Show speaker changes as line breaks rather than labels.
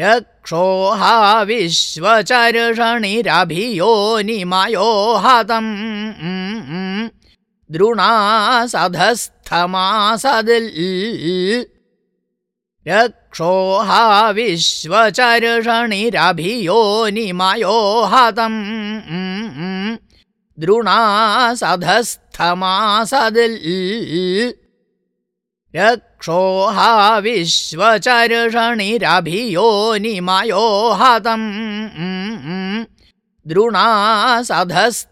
रक्षोहा विश्वचर्षणिरभियो निमयो हतम् द्रुणासधस्थमासदिल्। रक्षोहा विश्वचर्षणिरभियो निमयो हतम् द्रुणासधस्थमासदिल् रक्षोहा विश्वचर्षणिरभियो निमयो हतम् द्रुणासधस्थमासदिल्